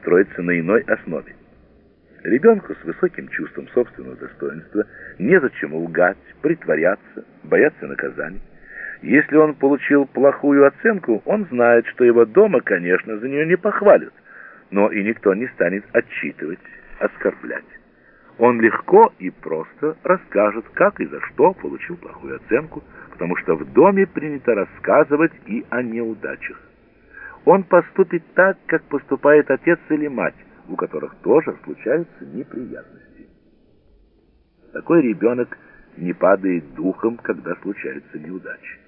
строится на иной основе. Ребенку с высоким чувством собственного достоинства незачем лгать, притворяться, бояться наказаний. Если он получил плохую оценку, он знает, что его дома, конечно, за нее не похвалят, но и никто не станет отчитывать, оскорблять. Он легко и просто расскажет, как и за что получил плохую оценку, потому что в доме принято рассказывать и о неудачах. Он поступит так, как поступает отец или мать, у которых тоже случаются неприятности. Такой ребенок не падает духом, когда случаются неудачи.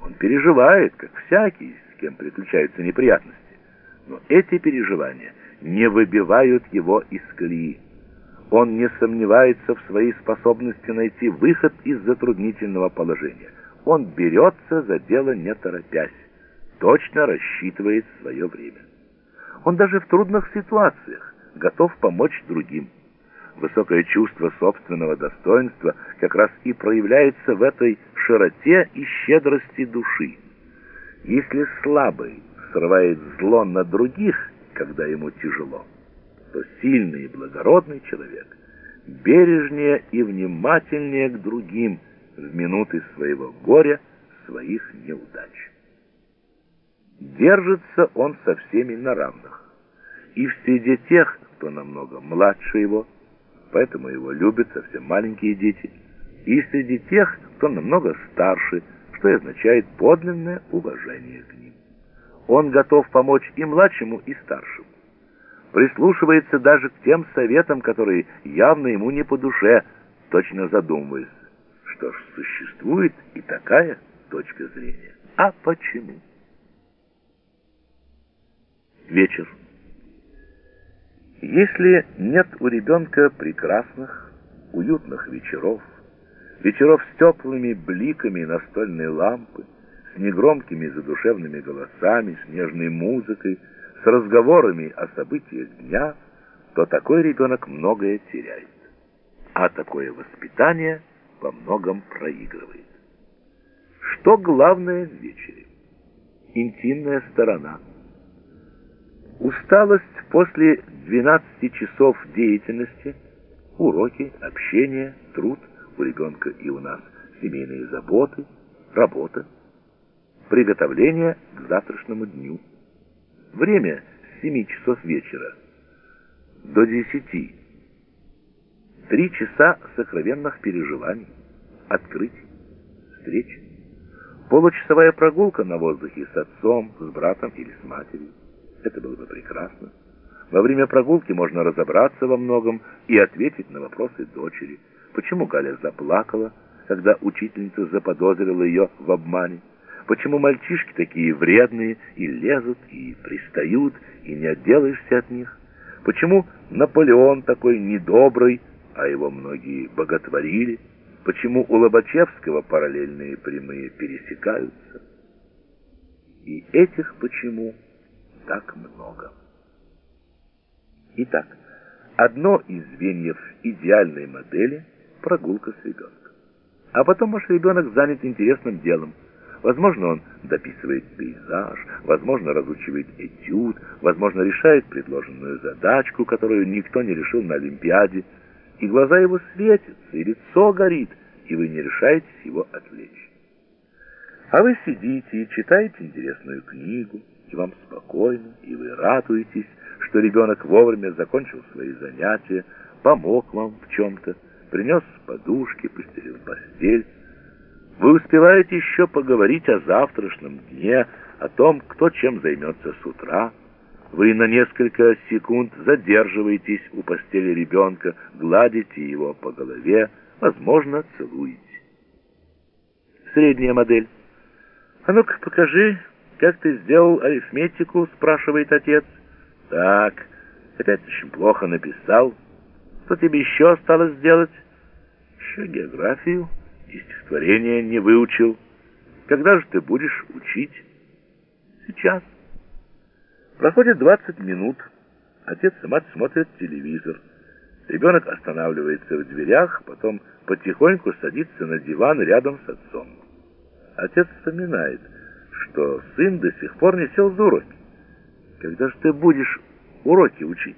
Он переживает, как всякий, с кем приключаются неприятности. Но эти переживания не выбивают его из колеи. Он не сомневается в своей способности найти выход из затруднительного положения. Он берется за дело не торопясь, точно рассчитывает свое время. Он даже в трудных ситуациях готов помочь другим. Высокое чувство собственного достоинства как раз и проявляется в этой широте и щедрости души. Если слабый срывает зло на других, когда ему тяжело, то сильный и благородный человек бережнее и внимательнее к другим в минуты своего горя, своих неудач. Держится он со всеми на равных, и в среде тех, кто намного младше его, поэтому его любят совсем маленькие дети, и среди тех, кто намного старше, что означает подлинное уважение к ним. Он готов помочь и младшему, и старшему. Прислушивается даже к тем советам, которые явно ему не по душе, точно задумываясь, что ж, существует и такая точка зрения. А почему? Вечер. Если нет у ребенка прекрасных, уютных вечеров, вечеров с теплыми бликами настольной лампы, с негромкими задушевными голосами, с нежной музыкой, с разговорами о событиях дня, то такой ребенок многое теряет, а такое воспитание во многом проигрывает. Что главное в вечере? Интимная сторона. Усталость после 12 часов деятельности, уроки, общение, труд у ребенка и у нас, семейные заботы, работа, приготовление к завтрашнему дню. Время с 7 часов вечера до 10. Три часа сокровенных переживаний, открытий, встреч. Получасовая прогулка на воздухе с отцом, с братом или с матерью. Это было бы прекрасно. Во время прогулки можно разобраться во многом и ответить на вопросы дочери. Почему Галя заплакала, когда учительница заподозрила ее в обмане? Почему мальчишки такие вредные и лезут, и пристают, и не отделаешься от них? Почему Наполеон такой недобрый, а его многие боготворили? Почему у Лобачевского параллельные прямые пересекаются? И этих почему так много. Итак, одно из звеньев идеальной модели – прогулка с ребенком. А потом ваш ребенок занят интересным делом. Возможно, он дописывает пейзаж, возможно, разучивает этюд, возможно, решает предложенную задачку, которую никто не решил на Олимпиаде, и глаза его светятся, и лицо горит, и вы не решаетесь его отвлечь. А вы сидите и читаете интересную книгу, и вам спокойно, и вы радуетесь, что ребенок вовремя закончил свои занятия, помог вам в чем-то, принес подушки, постелил постель. Вы успеваете еще поговорить о завтрашнем дне, о том, кто чем займется с утра. Вы на несколько секунд задерживаетесь у постели ребенка, гладите его по голове, возможно, целуете. Средняя модель. А ну-ка покажи, как ты сделал арифметику, спрашивает отец. Так, опять очень плохо написал. Что тебе еще осталось сделать? Еще географию и стихотворение не выучил. Когда же ты будешь учить? Сейчас. Проходит 20 минут. Отец и мать смотрят телевизор. Ребенок останавливается в дверях, потом потихоньку садится на диван рядом с отцом. Отец вспоминает, что сын до сих пор не сел за уроки. Когда же ты будешь уроки учить.